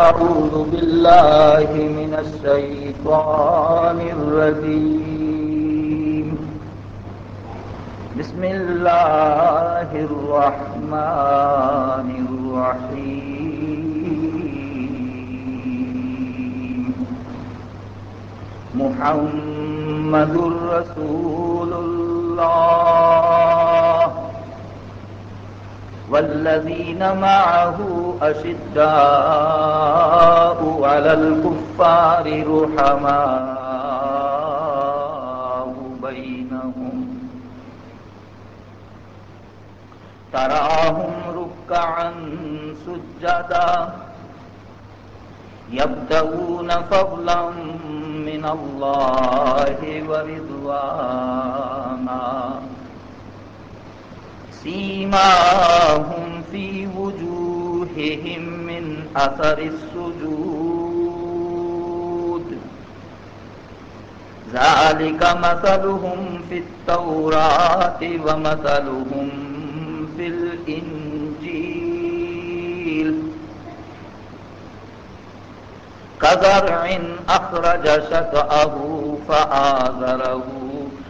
أعوذ بالله من الشيطان الرجيم. بسم الله الرحمن الرحيم. محمد رسول الله. والذين معه أشداء على الكفار رحماء بينهم. تراهم ركعا سجدا يبدأون فضلا من الله ورضوانا. سيماهم في وجوههم من أثر السجود ذلك مثلهم في التوراة ومثلهم في الإنجيل كزرع أخرج شطأه فآذره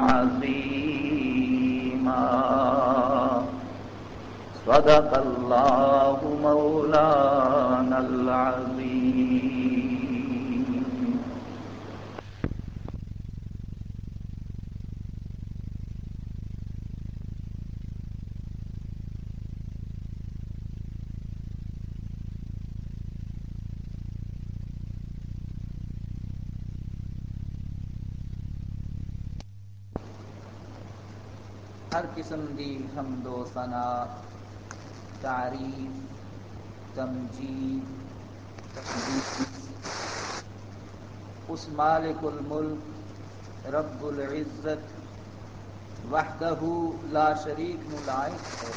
عظيما صدق الله مولانا العظيم ہر حمد و ثنا، تعریف، تمجید اس مالک الملک، رب العزت، وحدہ لا شریک نلائق ہے۔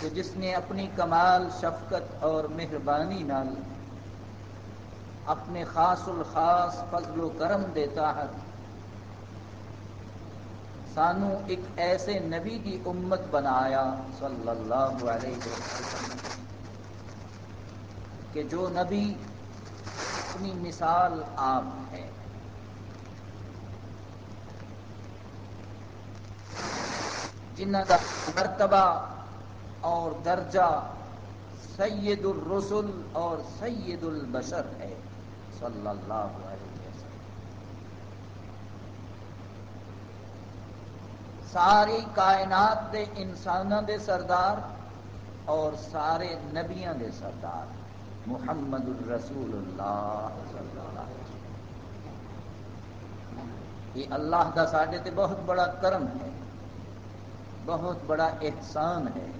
کہ جس نے اپنی کمال، شفقت اور مہربانی نال اپنے خاص الخاص فضل و کرم دیتا ہے سانو ایک ایسے نبی کی امت بنایا صلی اللہ علیہ وسلم کہ جو نبی اپنی مثال آپ ہے جنہ کا مرتبہ اور درجہ سید الرسل اور سید البشر ہے صلی اللہ علیہ وسلم۔ ساری کائنات دے انسانوں دے سردار اور سارے نبیاں دے سردار۔ محمد الرسول اللہ صلی اللہ علیہ وسلم۔ یہ اللہ دا ساڈے تے بہت بڑا کرم ہے، بہت بڑا احسان ہے۔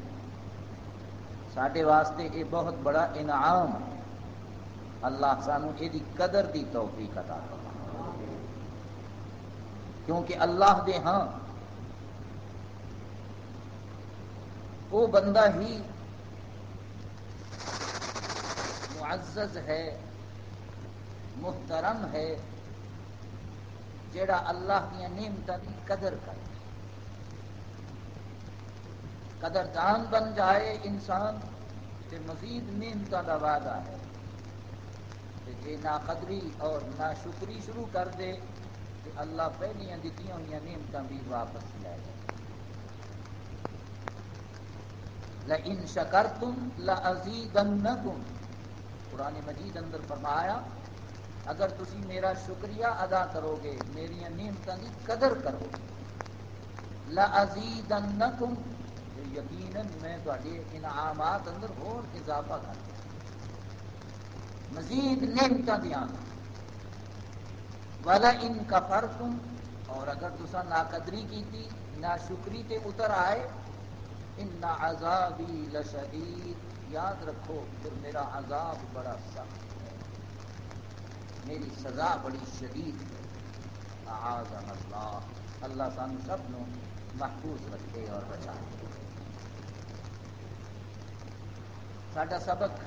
ساڈے واسطے یہ بہت بڑا انعام ہے۔ اللہ سانو یہ قدر دی توفیق عطا کیونکہ اللہ دے ہاں وہ بندہ ہی معزز ہے، محترم ہے جڑا اللہ دیا نعمتوں کی قدر کرے۔ قدر دان بن جائے انسان تے مزید نعمتوں کا وعدہ ہے۔ تے جے نا قدری اور نا شکری شروع کر دے، تے اللہ پہلیاں دیتی ہوئی نعمتیں بھی واپس لے جائے لئن شکرتم لازیدنکم۔ قرآن مجید اندر فرمایا، اگر تسی میرا شکریہ ادا کرو گے میری نعمتوں کی قدر کرو گے لازیدنکم یقیناً میں تھوڑے انعامات اندر اور اضافہ کر دیا مزید نعمتوں دیا والا ان کفرتم، اور اگر تسا ناقدری کی تھی نہ شکری تے اتر آئے ان عذابی لشدید یاد رکھو پھر میرا عذاب بڑا سخت ہے۔ میری سزا بڑی شدید ہے۔ اللہ۔ اللہ سان سب نو محفوظ رکھے اور بچائے۔ ساڈا سبق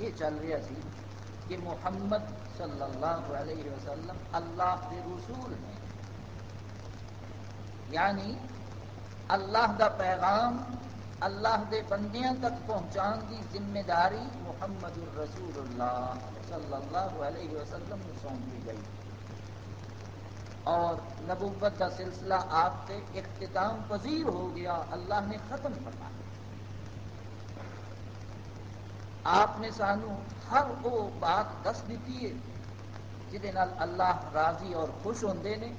یہ چل رہا سی کہ محمد صلی اللہ علیہ وسلم اللہ کے رسول ہیں۔ یعنی اللہ دا پیغام، اللہ دے بندیاں تک پہنچان دی ذمہ داری محمد الرسول اللہ صلی اللہ علیہ وسلم نے سونپی گئی۔ اور نبوت کا سلسلہ آپ سے اختتام پذیر ہو گیا، اللہ نے ختم فرمایا آپ نے سانو ہر وہ بات دس دیتی ہے جہد اللہ راضی اور خوش ہوتے ہیں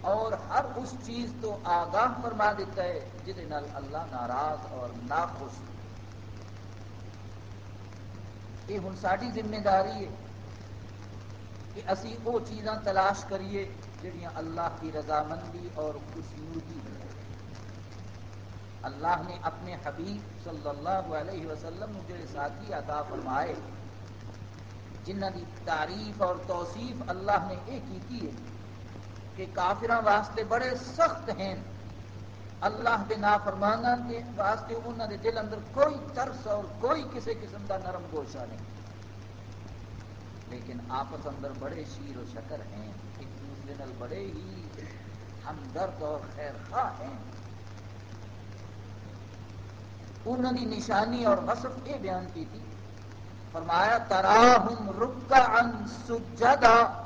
اور ہر اس چیز تو آگاہ فرما دیتا ہے جہد اللہ ناراض اور ناخوش یہ ہوں ساری ذمہ داری ہے کہ اسی وہ چیزاں تلاش کریے جہاں اللہ کی رضامندی اور خوشنودی ہے۔ اللہ نے اپنے حبیب صلی اللہ علیہ وسلم جڑے ساتھی عطا فرمائے جنہ کی تعریف اور توصیف اللہ نے یہ کی ہے۔ کہ کافر واسطے بڑے سخت ہیں۔ اللہ کے نافرمانا کے واسطے انہوں دے دل اندر کوئی ترس اور کوئی کسی قسم کا نرم گوشہ نہیں۔ لیکن آپس اندر بڑے شیر و شکر ہیں، ایک دوسرے نال بڑے ہی ہمدرد اور خیر خواہ ہیں۔ انہوں نے نشانی اور وصف یہ بیان کی تھی، فرمایا، تراہم رکعن سجدہ۔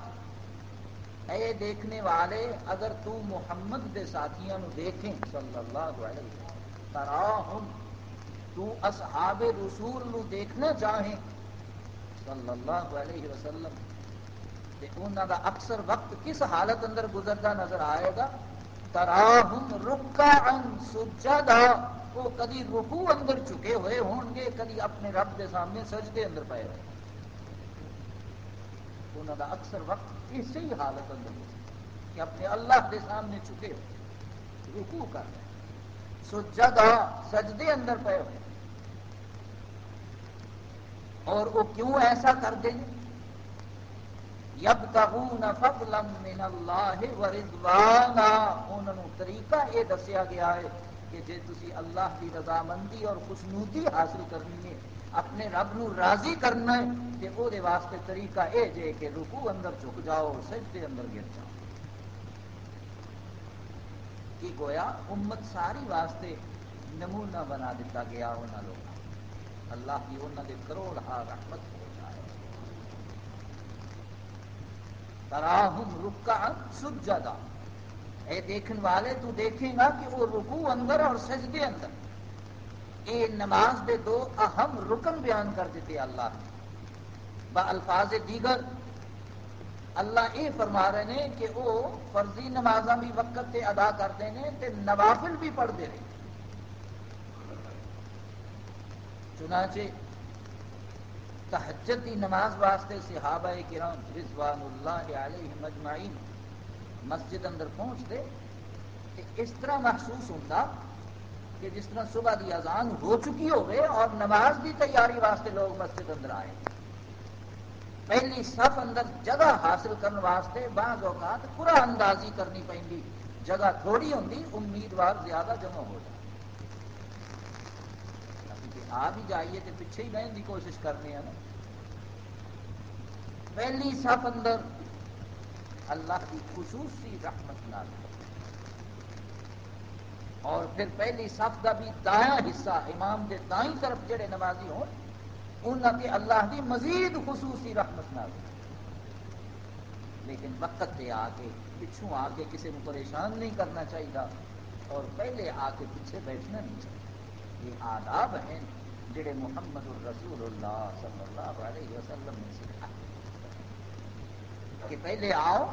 اے دیکھنے والے، اگر تو محمد دے ساتھیاں نو دیکھیں، صلی اللہ علیہ وسلم، تراہم، تو اصحاب رسول نو دیکھنا چاہیں، صلی اللہ علیہ وسلم، تے انہاں دا اکثر وقت کس حالت اندر گزرتا نظر آئے گا؟ تراہم، رکعا سجدا وہ کدی رکوع اندر چکے ہوئے ہون گے، کدی اپنے رب دے سامنے سجدے اندر پائے ہوئے۔ انہوں دا اکثر وقت اسی ہی حالت اندر کہ اپنے اللہ کے سامنے چکے ہو رکو کر رہے سجدہ سجدے اندر پے ہوئے اور وہ کیوں ایسا کر دیں یبتغون فضلا من اللہ ورضوانا انہوں نے طریقہ یہ دسیا گیا ہے کہ جے تسی اللہ کی رضامندی اور خوشنودی حاصل کرنی ہے اپنے رب نو راضی کرنا ہے کہ وہ دے واسطے طریقہ اے جے کہ رکو اندر جھک جاؤ سجدے اندر گر جاؤ۔ کی گویا امت ساری واسطے نمونہ بنا دیتا گیا انہوں لوگ اللہ کی انہوں نے کروڑ ہا رحمت ہو جائے۔ تراہم رکا سجدہ اے دیکھن والے تو دیکھیں گا کہ وہ رکو اندر اور سجدے اندر۔ یہ نماز دے دو اہم رکن بیان کر دیتے اللہ با الفاظ دیگر اللہ یہ فرما رہے ہیں کہ وہ فرضی نماز بھی وقت سے ادا کرتے ہیں تے نوافل بھی پڑھتے رہے چنانچہ تحجد دی نماز واسطے صحابہ کرام رضوان اللہ علیہ مجمعین مسجد اندر پہنچتے اس طرح محسوس ہوتا کہ جس طرح صبح کی اذان ہو چکی ہوگی اور نماز کی تیاری واسطے لوگ مسجد اندر آئے پہلی صف اندر جگہ حاصل کرنے واسطے بعض اوقات پورا اندازی کرنی پی جگہ تھوڑی ہوں امیدوار زیادہ جمع ہو جائے آ بھی جائیے تو پیچھے ہی بہن کی کوشش کرنے ہیں نا۔ پہلی صف اندر اللہ کی خصوصی رحمت نہ اور پھر پہلی صف کا بھی دایاں حصہ امام کے دائیں طرف جڑے نمازی ہوں انہوں نے اللہ کی مزید خصوصی رحمت نہ لیکن وقت پہ آ کے پچھوں آ کے کسی کو پریشان نہیں کرنا چاہیے اور پہلے آ کے پیچھے بیٹھنا نہیں چاہیے۔ یہ آداب ہیں جڑے محمد الرسول اللہ صلی اللہ علیہ وسلم نے سکھا کہ پہلے آؤ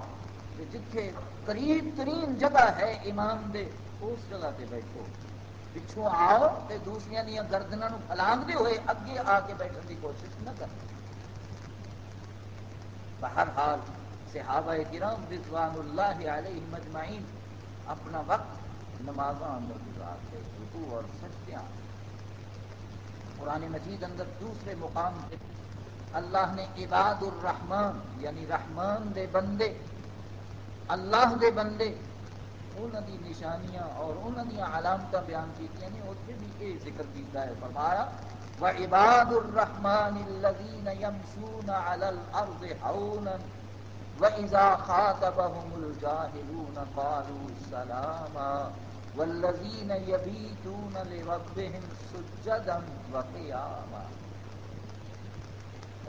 جتھے قریب ترین جگہ ہے امام دے اس جگہ سے بیٹھو۔ پچھوں آؤ تو دوسرے دیا گردنوں پلاندتے ہوئے اگے آ کے بیٹھنے کی کوشش نہ کرنا بہرحال صحابہ کرام رضوان اللہ علیہ مجمعین اپنا وقت نمازوں اندر گزارتے رکو اور سجدیاں قرآن مجید اندر دوسرے مقام پہ اللہ نے عباد الرحمان یعنی رحمان دے بندے، اللہ دے بندے انہوں دی نشانیاں اور انہوں دی علامت بیان کی یعنی اتنے بھی یہ ذکر کیتا ہے فرمایا وعباد الرحمن الذين يمشون على الارض حونا واذا خاطبهم الجاهلون قالوا سلاما والذين يبيتون لربهم سجدا وقياما۔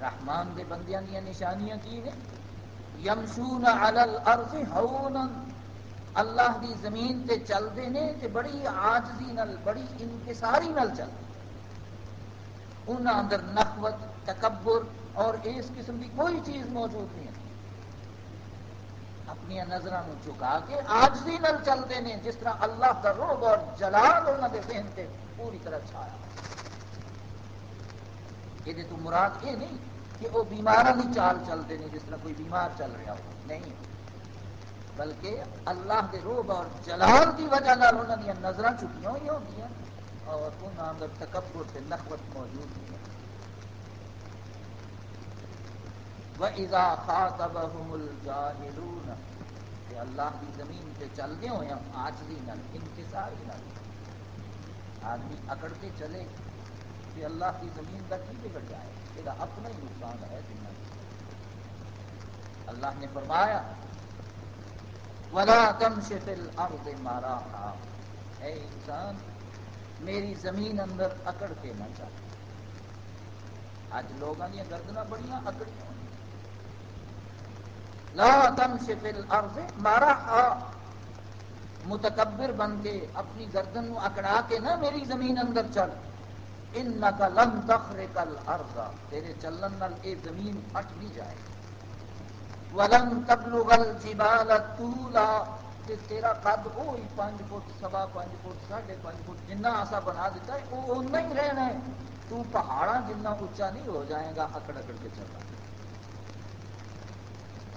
رحمان دے بندیاں دیا نشانیاں کی ہیں یمشون علی الارض حونا اللہ دی زمین تے چل دے نے تے بڑی عاجزی نال، بڑی انکساری نال چل انہاں اندر نخوت، تکبر اور اس قسم کی کوئی چیز موجود نہیں ہے۔ اپنی نظر چکا کے آجزی نل چلتے ہیں، جس طرح اللہ کا روب اور جلال انہوں نے ذہن تے پوری طرح چھایا۔ یہ تو مراد یہ نہیں کہ وہ بیمار کی چال چلتے ہیں، جس طرح کوئی بیمار چل رہا ہو۔ نہیں۔ بلکہ اللہ کے روب اور جلال کی وجہ نال انہوں نے نظر چکیاں ہوئی ہوتی اور انہوں اندر تکبر سے نخوت موجود نہیں ہے وَإِذَا خَاطَبَهُمُ الْجَاهِلُونَ کہ اللہ کی زمین سے چلتے ہوئے ہم آجزی نل انکساری نل آدمی اکڑ کے چلے کہ اللہ کی زمین کا کی بگڑ جائے؟ یہ اپنا ہی نقصان ہے دنیا اللہ نے فرمایا ولا تمش فی الارض مارا اے انسان، میری زمین اندر اکڑ کے نہ چل اج لوگوں دیا گردنا بڑیاں اکڑیاں لا تمش فی الارض مارا متکبر بن کے اپنی گردن نو اکڑا کے نہ میری زمین اندر چل۔ انکا لن تخرق الارض تیرے چلن نال اے زمین پھٹ نہیں جائے۔ ولن تبلغ الجبال طولا تے تیرا قد وہی پانچ فٹ، سوا پانچ فٹ، ساڑھے پانچ فٹ، جنہ آسا بنا دیتا ہے، وہ اُنہ ہی رہنا ہے۔ تو پہاڑا جنہ اونچا نہیں ہو جائے گا، اکڑ اکڑ کے چل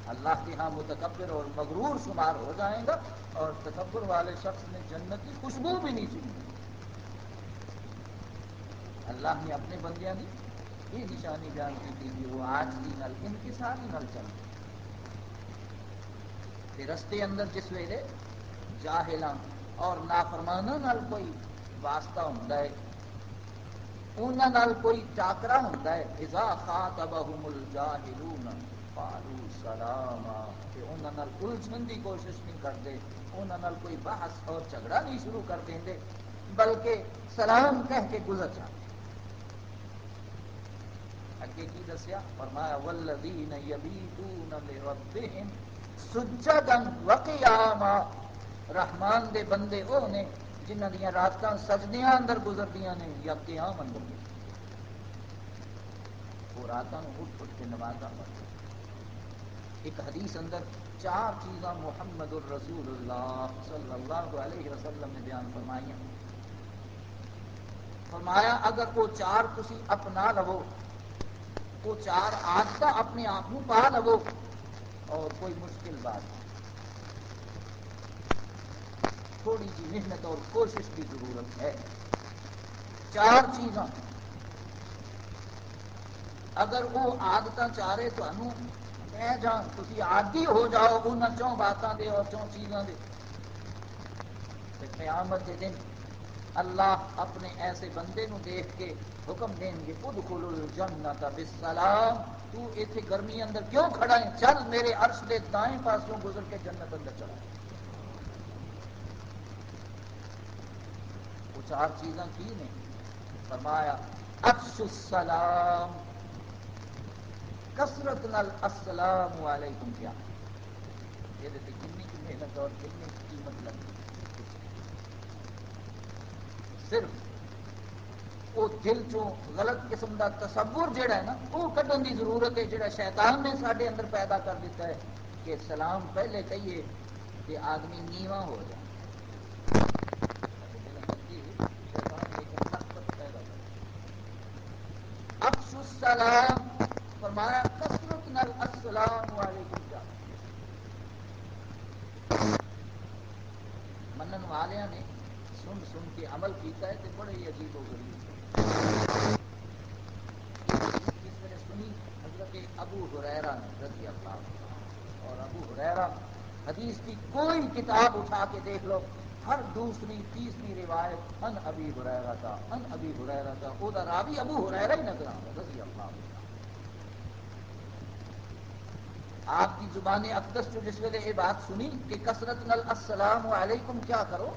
اللہ کے ہاں متکبر اور مغرور شمار ہو جائے گا، اور تکبر والے شخص نے جنت کی خوشبو بھی نہیں چنی۔ اللہ نے اپنے بندیاں دی، یہ نشانی بیان کی تھی کہ وہ آج کی نل، ان کی ساری نل چل رستے اندر جس ویلے جاہلاں اور نافرمانہ نال کوئی واسطہ ہوں انہوں کوئی ٹاکرا چاکرا ہوں اذا خاطبہم الجاہلون قالو سلام کہ انہوں الجھن کی کوشش نہیں کرتے انہوں کوئی بحث اور جھگڑا نہیں شروع کر دیں دے بلکہ سلام کہہ کے گزر جاتے اگے کی دسیا؟ فرمایا، والذین یبیتون لربہم سجدا وقیاما۔ رحمان دے بندے وہ نے جنہ دیا راتاں سجدیاں اندر گزردیاں نے یا قیام اندر وہ راتاں اٹھ اٹھ کے نمازاں پڑھتے ایک حدیث اندر چار چیزاں محمد الرسول اللہ صلی اللہ علیہ وسلم نے بیان فرمائی فرمایا، اگر وہ چار تسی اپنا لو، وہ چار آدت اپنے آپ پا لو اور کوئی مشکل بات نہیں۔ تھوڑی سی محنت اور کوشش کی ضرورت ہے۔ چار چیزاں۔ اگر وہ آدت چارے تو جان تھی آدھی ہو جاؤ ان چون باتوں دے اور چون چیزوں دے۔ قیامت کے دن اللہ اپنے ایسے بندے نو دیکھ کے حکم دیں گے خود کھولو الجنت بسلام تو ایتھے گرمی اندر کیوں کھڑا ہے چل میرے عرش دے دائیں پاسوں گزر کے جنت اندر چلا وہ چار چیزاں کی نے فرمایا افس السلام کسرت نال السلام علیکم کیا؟ یہ کنی کی محنت اور کنی کی قیمت لگتی صرف وہ دل چو غلط قسم کا تصور جڑا ہے نا، وہ کھڈن کی ضرورت ہے جڑا شیطان نے سارے اندر پیدا کر دیتا ہے کہ سلام پہلے کہیے کہ آدمی نیواں ہو جائے۔ السلام فرمایا، کثرت نل السلام علیکم جا۔ منن والوں نے سن سن کے عمل کیتا ہے تو بڑے ہی عجیب و غریب۔ سنی حضرت ابو حریرہ رضی اللہ اور ابو حریرہ حدیث کی کوئی کتاب اٹھا کے دیکھ لو ہر دوسری تیسری روایت ان ابھی ہریرا تھا ان ابھی ہریرا تھا وہ راوی ابو ہریرا ہی نظر آتا رضی اللہ عنہ آپ کی زبان اقدس جو جس ویلے یہ بات سنی کہ کثرت نل السلام علیکم کیا کرو؟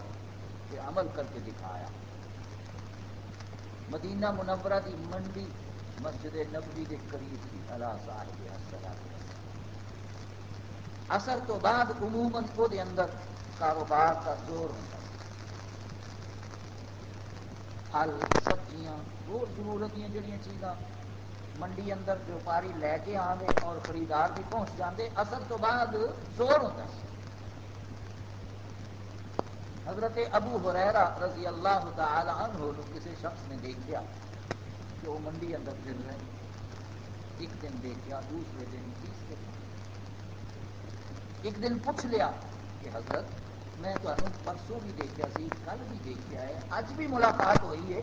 یہ عمل کر کے دکھایا۔ مدینہ منورہ دی منڈی مسجد نبوی کے قریب تھی اللہ صاحب السلام. اثر تو بعد عموماً وہ اندر کاروبار کا زور ہوتا پھل، سبزیاں اور ضرورت دیا جڑیاں چیزاں منڈی اندر ویوپاری لے کے آنے اور خریدار بھی پہنچ جاندے اثر تو بعد زور ہوتا ہے۔ حضرت ابو حریرہ رضی اللہ تعالی عنہ کسی شخص نے دیکھا کہ وہ منڈی اندر پھر رہے ایک دن دیکھا، دوسرے دن، تیسرے دن۔ ایک دن پوچھ لیا کہ حضرت، میں تمہیں پرسوں بھی دیکھا سی، کل بھی دیکھا ہے اج بھی ملاقات ہوئی ہے۔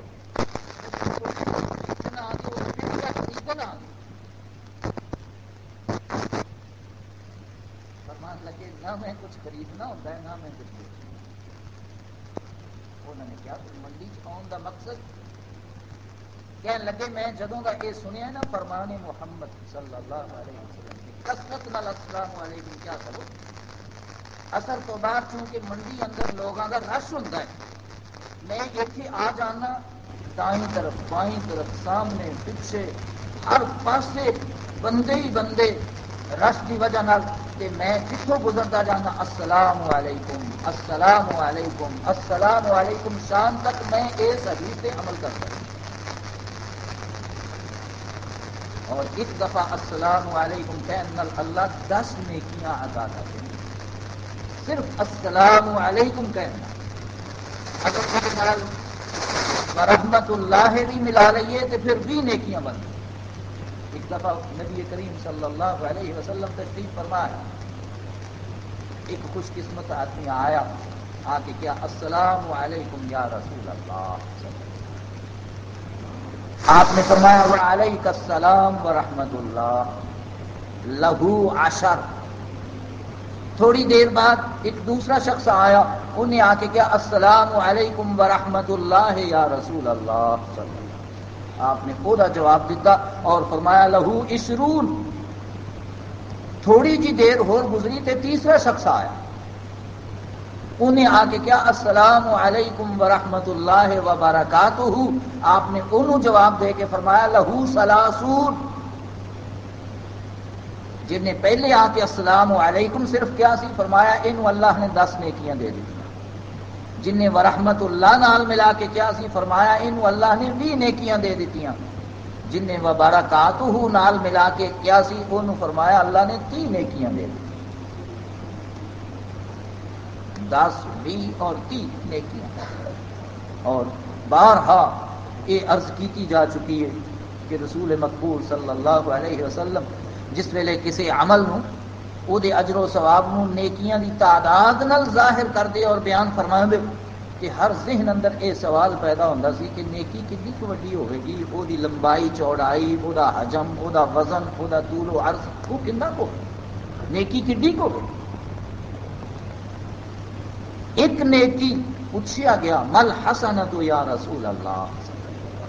فرمان لگے، نہ میں کچھ خریدنا ہوتا ہے، نہ میں کچھ دیکھنا انہوں نے کیا؟ منڈی آن کا مقصد؟ کہنے لگے، میں جدوں کا یہ سنیا نا، فرمان محمد صلی اللہ علیہ وسلم کی کسرت نال السلام علیکم، کیا کرو اثر تو بعد چونکہ منڈی اندر لوگوں کا رش ہوتا ہے، میں اتنے آ جانا، دائیں طرف، بائیں طرف، سامنے، پیچھے، ہر پاسے بندے ہی بندے رش کی وجہ کہ میں جتوں گزرتا جانا؟ السلام علیکم السلام علیکم السلام علیکم، شام تک میں اس حدیث پہ عمل کر سکتا اور ایک دفعہ السلام علیکم کہنے اللہ دس نیکیاں ادا کر دیں۔ صرف السلام علیکم کہنا اگر رحمت اللہ بھی ملا رہی ہے تو پھر بھی نیکیاں بن۔ ایک دفعہ نبی کریم صلی اللہ علیہ وسلم تشریف فرمایا ایک خوش قسمت آدمی آیا آ کے کیا، السلام علیکم یا رسول اللہ، آپ نے فرمایا علیہ السلام ورحمۃ اللہ، لہو عشر۔ تھوڑی دیر بعد ایک دوسرا شخص آیا، انہیں آ کے کیا، السلام علیکم ورحمۃ اللہ یا رسول اللہ صلی اللہ۔ آپ نے پورا جواب دیتا اور فرمایا، لہو اشرون تھوڑی جی دیر ہو، گزری تے تیسرا شخص آیا۔ انہیں آ کے کیا السلام علیکم ورحمۃ اللہ وبرکاتہ۔ آپ نے انہوں جواب دے کے فرمایا، لہو سلاسون جن نے پہلے آ کے السلام علیکم صرف کیا سی، فرمایا ان اللہ نے دس نیکیاں دے دی۔ جن نے ورحمت اللہ نال ملا کے کیا سی، فرمایا ان اللہ نے بھی نیکیاں دے دیتی جن نے وبارکات نال ملا کے کیا سی ان فرمایا اللہ نے تی نیکیاں دے دی دس، بھی اور تی نیکیاں۔ اور بارہا، یہ عرض کی جا چکی ہے کہ رسول مقبول صلی اللہ علیہ وسلم جس ویلے کسی عمل نو او دے اجر و ثواب نو نیکیاں دی تعداد نال ظاہر کر دے اور بیان فرما دے کہ ہر ذہن اندر اے سوال پیدا ہوندا سی کہ نیکی کتنی کو وڈی ہوے گی او دی لمبائی چوڑائی او دا حجم او دا وزن او دا طول و عرض او کندا کو نیکی کڈی کو ہو ایک نیکی پوچھا گیا مل حسنت یا رسول اللہ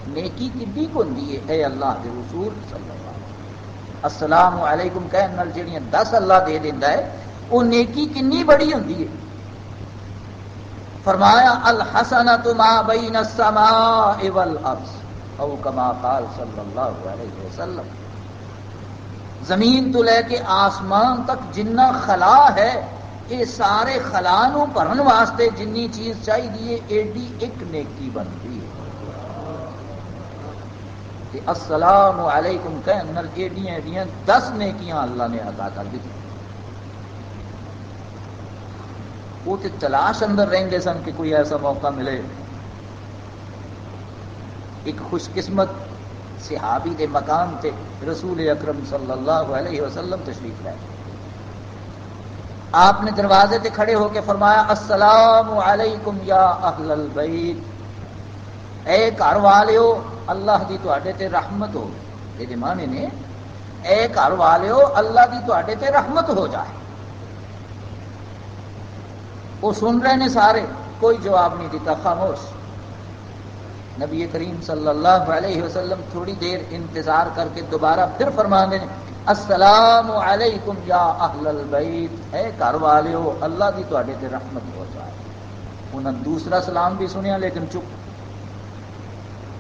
نیکی کڈی کو ہوندی ہے اے اللہ دے رسول صلی اللہ السلام علیکم کہنے جڑیاں دس اللہ دے دینا ہے وہ نیکی کنی بڑی ہوں فرمایا، الحسنۃ ما بین السماء والارض، او کما قال صلی اللہ علیہ وسلم۔ زمین تو لے کے آسمان تک جنہ خلا ہے یہ سارے خلا نو بھرن واسطے جنی چیز چاہیے ایڈی ایک نیکی بنتی ہے۔ کہ السلام علیکم کہن ایڈیاں ایڈیاں دس نیکیاں اللہ نے ادا کر دی وہ تو تلاش اندر رہیں سن کہ کوئی ایسا موقع ملے۔ ایک خوش قسمت صحابی دے مقام تے رسول اکرم صلی اللہ علیہ وسلم تشریف لائے۔ آپ نے دروازے تے کھڑے ہو کے فرمایا، السلام علیکم یا اہل البیت۔ اے گھر والے اللہ دی تے رحمت ہو۔ یہ معنی نے اے گھر والو اللہ کی تے رحمت ہو جائے۔ وہ سن رہے ہیں سارے، کوئی جواب نہیں دیتا، خاموش۔ نبی کریم صلی اللہ علیہ وسلم تھوڑی دیر انتظار کر کے دوبارہ پھر فرما دیں السلام علیکم یا اہل البیت۔ اے گھر والے ہو اللہ کی تے رحمت ہو جائے۔ انہوں نے دوسرا سلام بھی سنیا، لیکن چپ۔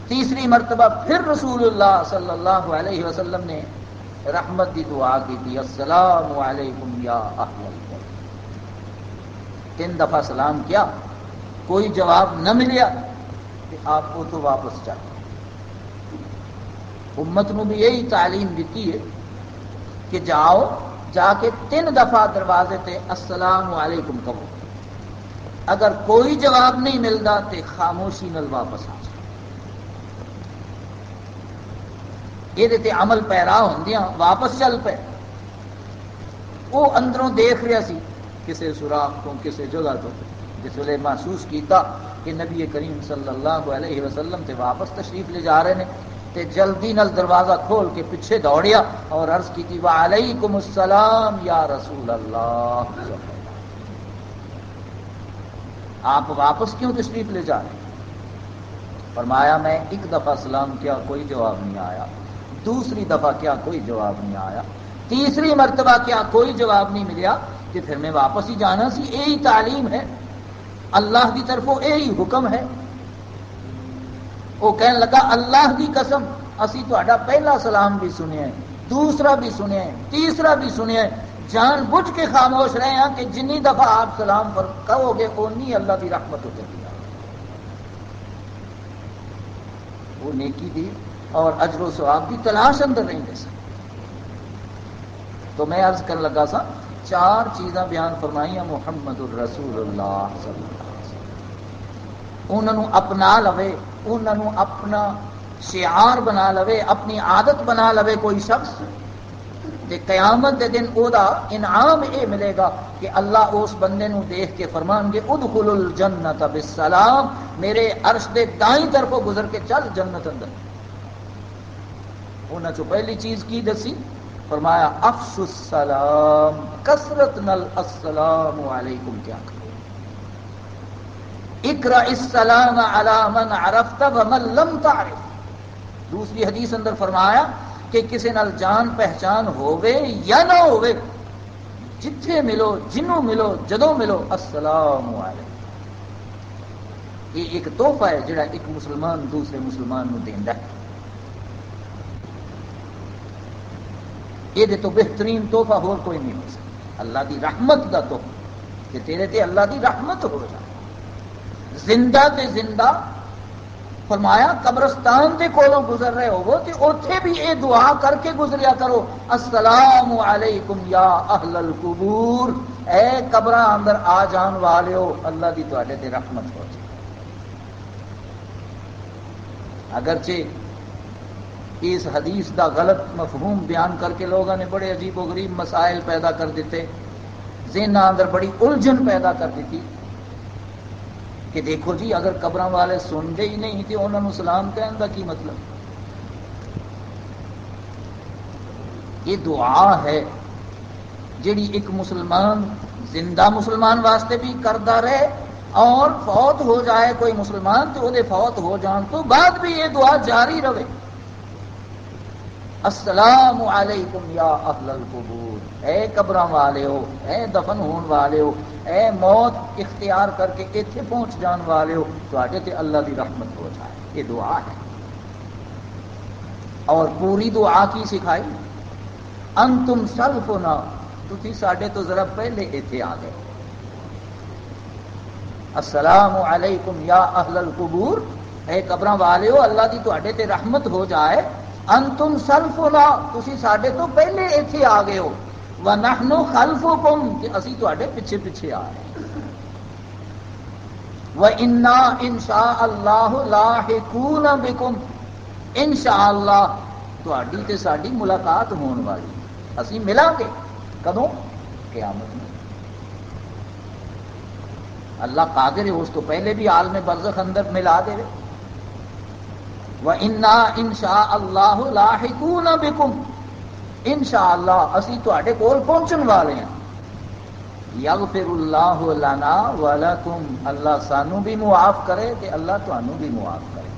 تیسری مرتبہ پھر رسول اللہ صلی اللہ علیہ وسلم نے رحمت کی دعا کی تھی، السلام علیکم یا اہل تین دفعہ سلام کیا، کوئی جواب نہ ملیا کہ آپ کو تو واپس چاہیے امت نو بھی یہی تعلیم دیتی ہے کہ جاؤ، جا کے تین دفعہ دروازے تے السلام علیکم کہو۔ اگر کوئی جواب نہیں ملتا تو خاموشی نل واپس آ جاؤ یہ عمل پیرا ہوں واپس چل پے وہ اندروں دیکھ رہا سی کسی سوراخ تو کسی جگہ تو جس ویلے محسوس کیتا کہ نبی کریم صلی اللہ علیہ وسلم تے واپس تشریف لے جا رہے ہیں تے جلدی نل دروازہ کھول کے پیچھے دوڑیا اور عرض کی تھی وعلیکم السلام یا رسول اللہ آپ واپس کیوں تشریف لے جا رہے فرمایا میں ایک دفعہ سلام کیا کوئی جواب نہیں آیا دوسری دفعہ کیا کوئی جواب نہیں آیا، تیسری مرتبہ کیا کوئی جواب نہیں ملیا کہ پھر میں واپس ہی جانا سی، یہی تعلیم ہے۔ اللہ کی طرف یہی حکم ہے۔ وہ کہنے لگا، اللہ کی قسم، اسی تا پہلا سلام بھی سنیا دوسرا بھی سنیا تیسرا بھی سنیا جان بوجھ کے خاموش رہے ہیں کہ جنی دفعہ آپ سلام پر کہو گے، اونی اللہ کی رحمت ہو جاتی وہ نیکی دی۔ اور اجر و سواب کی تلاش اندر نہیں دے سکتے۔ تو میں عرض کر لگا سا چار چیزاں بیان فرمائیاں محمد الرسول اللہ صلی اللہ انہوں اپنا لوے انہوں اپنا شعار بنا لوے، اپنی عادت بنا لوے کوئی شخص۔ تے قیامت دے دن او دا انعام اے ملے گا کہ اللہ اس بندے نو دیکھ کے فرمان گے ادخل الجنت بالسلام، میرے عرش دے دائیں طرفوں گزر کے چل جنت اندر۔ انہاں چو پہلی چیز کی دسی، فرمایا افش السلام، کثرت نل السلام علیکم کیا کہ اقرا السلام علی من عرفت ومن لم تعرف۔ دوسری حدیث اندر فرمایا کہ کسی نال جان پہچان ہووے یا نہ ہووے، جتھے ملو، جنوں ملو، جدوں ملو، السلام علیکم۔ یہ ایک تحفہ ہے، جڑا ایک مسلمان دوسرے مسلمان نو دیندا ہے۔ یہ تو بہترین تحفہ ہو کوئی نہیں ہو سکتا۔ اللہ دی رحمت دا تحفہ۔ کہ تیرے تے اللہ دی رحمت ہو جائے۔ زندہ تے زندہ فرمایا، قبرستان دے کولوں گزر رہے ہو تے اوتھے بھی اے دعا کر کے گزریا کرو۔ السلام علیکم یا اہل القبور۔ اے قبراں اندر آ جان والےو اللہ دی تواڈے تے رحمت ہو جائے۔ اگرچہ اس حدیث دا غلط مفہوم بیان کر کے لوگوں نے بڑے عجیب و غریب مسائل پیدا کر دیتے، ذہن اندر بڑی الجھن پیدا کر دیتی کہ دیکھو جی اگر قبر والے سنتے ہی نہیں تو انہوں نے سلام کہنے کا کی مطلب؟ یہ دعا ہے جیڑی ایک مسلمان زندہ مسلمان واسطے بھی کرتا رہے اور فوت ہو جائے کوئی مسلمان تو وہ فوت ہو جان تو بعد بھی یہ دعا جاری رہے۔ السلام علیکم یا اہل القبور۔ اے قبر والے ہو، اے دفن ہون والے ہو، اے موت اختیار کر کے اتنے پہنچ جان والے ہو تے اللہ دی رحمت ہو جائے۔ یہ دعا ہے۔ اور پوری دعا کی سکھائی؟ انتم سلف نہ تھی سڈے تو ذرا پہلے اتنے آ گئے۔ السلام علیکم یا اہل القبور۔ اے قبر والے ہو، اللہ دی تے رحمت ہو جائے۔ انتم سلف نہ تھی سڈے تو پہلے اتنے آ گئے ہو۔ وَنَحْنُ خَلْفُكُمْ کہ اسی تو آڈے پچھے پچھے آئے وَإِنَّا إِن شَاءَ اللَّهُ لَاحِقُونَ بِكُمْ۔ انشاءاللہ تو آڈی تے ساڑی ملاقات ہون والی۔ اسی ملا گے کدوں؟ قیامت میں۔ اللہ قادر ہے، اس تو پہلے بھی عالم برزخ اندر ملا دے۔ وَإِنَّا إِن شَاءَ اللَّهُ لَاحِقُونَ بِكُمْ۔ انشاءاللہ اسی تواڈے کول پہنچن والے ہیں۔ یغفر اللہ لنا ولکم اللہ سانو بھی معاف کرے تے اللہ تانوں بھی معاف کرے۔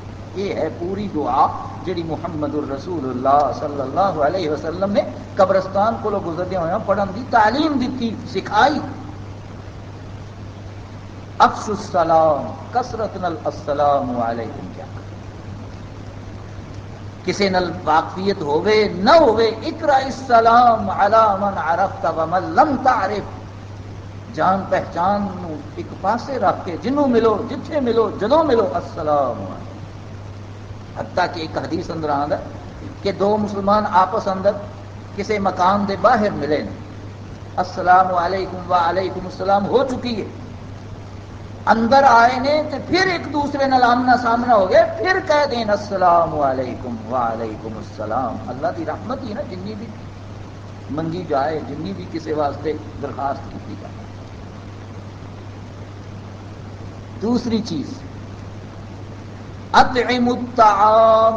یہ ہے پوری دعا جڑی محمد الرسول اللہ صلی اللہ علیہ وسلم نے قبرستان کو گزردے ہوئے پڑھن دی، تعلیم دیتی سکھائی۔ افس السلام کسرت نل السلام علیکم کیا۔ کسی نل واقفیت ہوئے نہ ہوئے اقرا السلام علی من عرفت ومن لم تعرف۔ جان پہچان نو ایک پاسے رکھ کے جنوں ملو، جتھے ملو جدوں ملو، السلام حتیٰ کہ ایک حدیث اندر آندا کہ دو مسلمان آپس اندر کسی مکان دے باہر ملے۔ السلام علیکم وعلیکم السلام ہو چکی ہے۔ اندر آئے نے تو پھر ایک دوسرے نال آمنا سامنا ہو گیا پھر کہہ دیں السلام علیکم، وعلیکم السلام۔ اللہ کی رحمت ہی نا، جنی بھی منگی جائے، جنی بھی کسی واسطے درخواست کی جائے۔ دوسری چیز، اطعم الطعام۔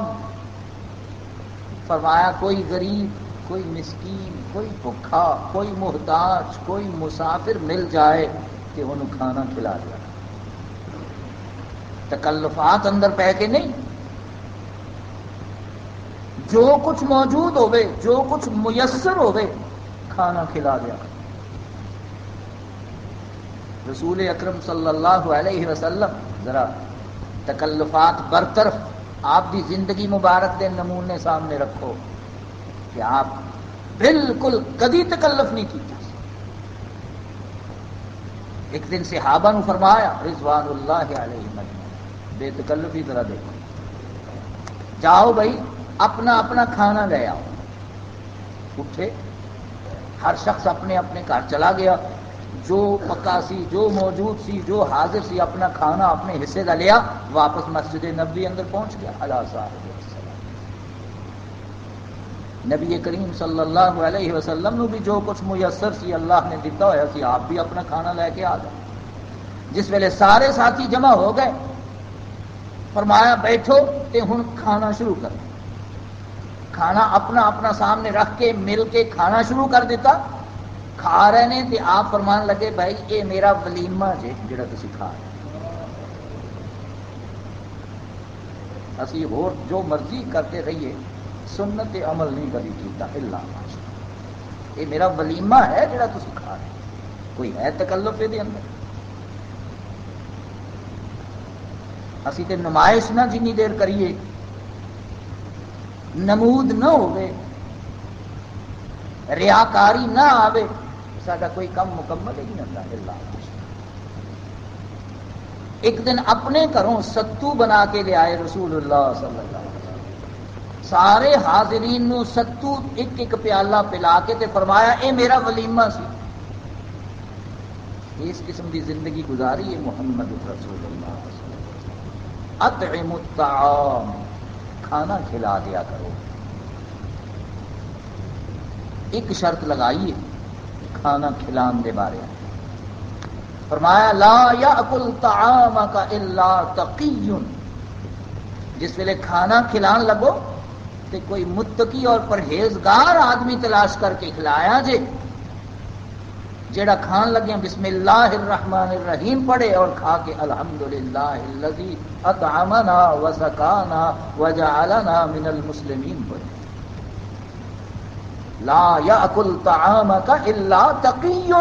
فرمایا، کوئی غریب، کوئی مسکین، کوئی بھوکھا، کوئی محتاج، کوئی مسافر مل جائے کہ انہوں کھانا کھلا دیا۔ تکلفات اندر پہ کے نہیں؟ جو کچھ موجود ہوئے، جو کچھ میسر ہوئے، کھانا کھلا دیا۔ رسول اکرم صلی اللہ علیہ وسلم، ذرا تکلفات برطرف، آپ کی زندگی مبارک دے نمونے سامنے رکھو کہ آپ بالکل کدی تکلف نہیں کیتا ایک دن صحابہ نو فرمایا، رضوان اللہ علیہ مجمع بے تکلفی طرح دیکھو۔ جاؤ بھائی، اپنا اپنا کھانا لے آؤ۔ اٹھے۔ ہر شخص اپنے اپنے گھر چلا گیا۔ جو پکا سی جو موجود سی، جو حاضر سی، اپنا کھانا، اپنے حصے کا لیا، واپس مسجد نبی اندر پہنچ گیا۔ اللہ صاحب نبی کریم صلی اللہ علیہ وسلم نو بھی جو کچھ میسر سی اللہ نے دیتا ہوا سی، آپ بھی اپنا کھانا لے کے آ گئے۔ جس ویلے سارے ساتھی جمع ہو گئے فرمایا بیٹھو تے ہوں کھانا شروع کر۔ کھانا اپنا اپنا سامنے رکھ کے مل کے کھانا شروع کر دیتا۔ کھا رہے نے تے آپ فرمان لگے بھائی یہ میرا ولیمہ جے جڑا تھی کھا رہے اسی ہو جو مرضی کرتے رہیے، سنت عمل نہیں کبھی کیتا اللہ۔ یہ میرا ولیمہ ہے جڑا تھی کھا رہے کوئی ہے تکلف یہ اندر؟ اسی تے نمائش نہ جنی دیر کریے نمود نہ ہوئے ریاکاری نہ آوے ساڈا کوئی کم مکمل ہی نہیں ہوتا اللہ ایک دن اپنے گھروں ستو بنا کے لے آئے رسول اللہ صلی اللہ علیہ وسلم سارے حاضرین نو ستو ایک ایک پیالہ پلا کے تے فرمایا اے میرا ولیمہ سی اس قسم کی زندگی گزاری ہے محمد رسول اللہ صلی اللہ علیہ وسلم اطعم الطعام، کھانا کھلا دیا کرو۔ ایک شرط لگائیے کھانا کھلان دے بارے۔ فرمایا، لا یاکل طعامک الا تقی۔ جس ویلے کھانا کھلان لگو تو کوئی متقی اور پرہیزگار آدمی تلاش کر کے کھلایا جے جیڑا کھان لگے بسم اللہ الرحمن الرحیم پڑھے اور کھا کے الحمدللہ الذی اطعمنا وسکانا وجعلنا من المسلمین پڑھے۔ لا یاکل طعامک الا تقی۔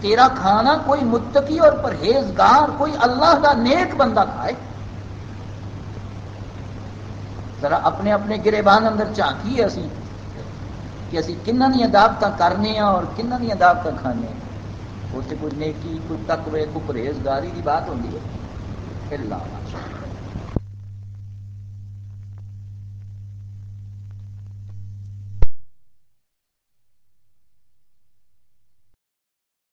تیرا کھانا کوئی متقی اور پرہیزگار، کوئی اللہ کا نیک بندہ کھائے۔ ذرا اپنے اپنے گریبان اندر چاکی ہے اسی۔ کہ اسی کنہ دیا دعوت کرنے ہیں اور کنہ دیا دعوت کھانے ہیں اتنے کوئی نیکی، کوئی تقوی، کوئی پرہیزگاری کی بات ہوتی ہے۔ اللہ۔